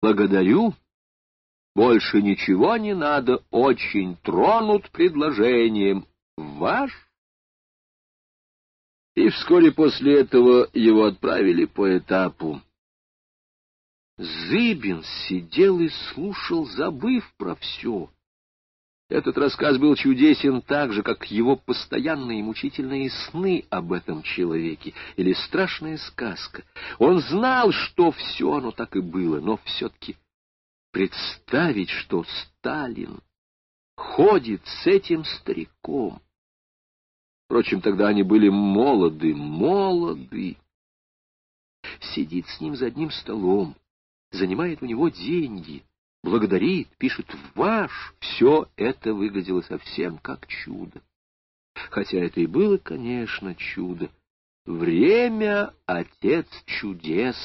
Благодарю. Больше ничего не надо, очень тронут предложением. Ваш? И вскоре после этого его отправили по этапу. Зыбин сидел и слушал, забыв про все. Этот рассказ был чудесен так же, как его постоянные мучительные сны об этом человеке или страшная сказка. Он знал, что все оно так и было, но все-таки представить, что Сталин ходит с этим стариком. Впрочем, тогда они были молоды, молоды. Сидит с ним за одним столом, занимает у него деньги, благодарит, пишет «ваш», все это выглядело совсем как чудо. Хотя это и было, конечно, чудо. Время — отец чудес,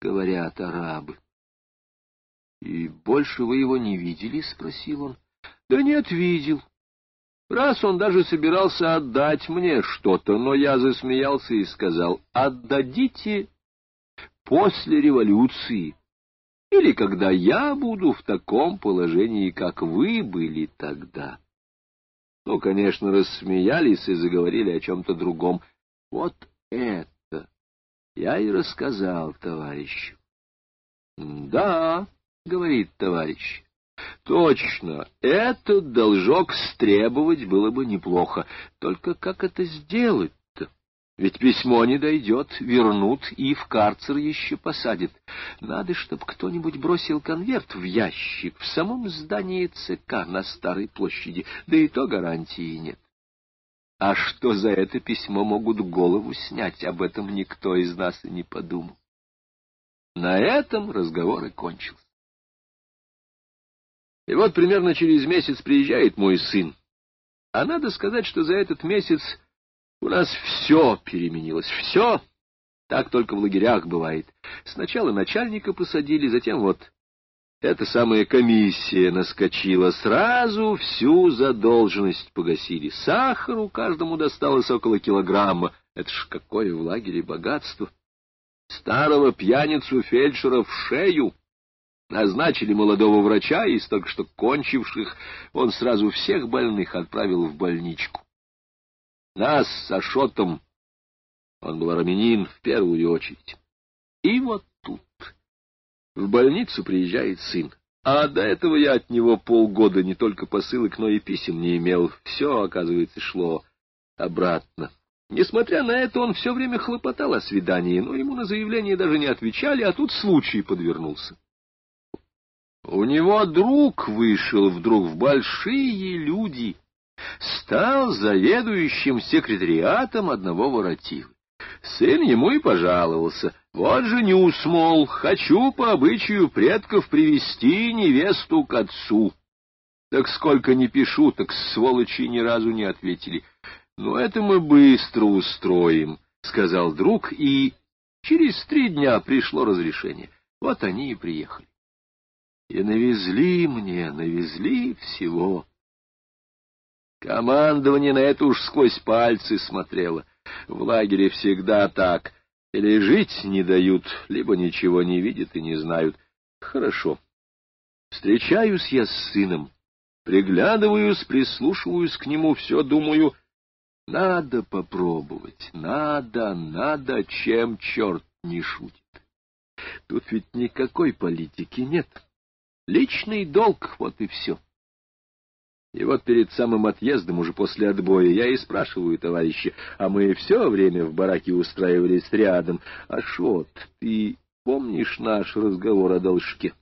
говорят арабы. — И больше вы его не видели? — спросил он. — Да нет, видел. Раз он даже собирался отдать мне что-то, но я засмеялся и сказал, — отдадите после революции или когда я буду в таком положении, как вы были тогда. Ну, конечно, рассмеялись и заговорили о чем-то другом. Вот это я и рассказал товарищу. — Да, — говорит товарищ, — точно, этот должок стребовать было бы неплохо. Только как это сделать? Ведь письмо не дойдет, вернут и в карцер еще посадят. Надо, чтобы кто-нибудь бросил конверт в ящик в самом здании ЦК на Старой площади, да и то гарантии нет. А что за это письмо могут голову снять, об этом никто из нас и не подумал. На этом разговор и кончился. И вот примерно через месяц приезжает мой сын. А надо сказать, что за этот месяц у нас все переменилось, все. Так только в лагерях бывает. Сначала начальника посадили, затем вот эта самая комиссия наскочила. Сразу всю задолженность погасили. Сахару каждому досталось около килограмма. Это ж какое в лагере богатство. Старого пьяницу фельдшера в шею. Назначили молодого врача из только что кончивших. Он сразу всех больных отправил в больничку. Нас с Ашотом, он был армянин в первую очередь. И вот тут в больницу приезжает сын. А до этого я от него полгода не только посылок, но и писем не имел. Все, оказывается, шло обратно. Несмотря на это, он все время хлопотал о свидании, но ему на заявление даже не отвечали, а тут случай подвернулся. У него друг вышел вдруг в большие люди — стал заведующим секретариатом одного воротилы. Сын ему и пожаловался. Вот же нюс, мол, хочу по обычаю предков привести невесту к отцу. Так сколько не пишу, так сволочи ни разу не ответили. Ну, это мы быстро устроим, — сказал друг, и через три дня пришло разрешение. Вот они и приехали. И навезли мне, навезли всего. Командование на это уж сквозь пальцы смотрело. В лагере всегда так. Или жить не дают, либо ничего не видят и не знают. Хорошо. Встречаюсь я с сыном, приглядываюсь, прислушиваюсь к нему, все думаю, надо попробовать, надо, надо, чем черт не шутит. Тут ведь никакой политики нет. Личный долг, вот и все. И вот перед самым отъездом, уже после отбоя, я и спрашиваю товарища, а мы все время в бараке устраивались рядом. Ашот, ты помнишь наш разговор о должке?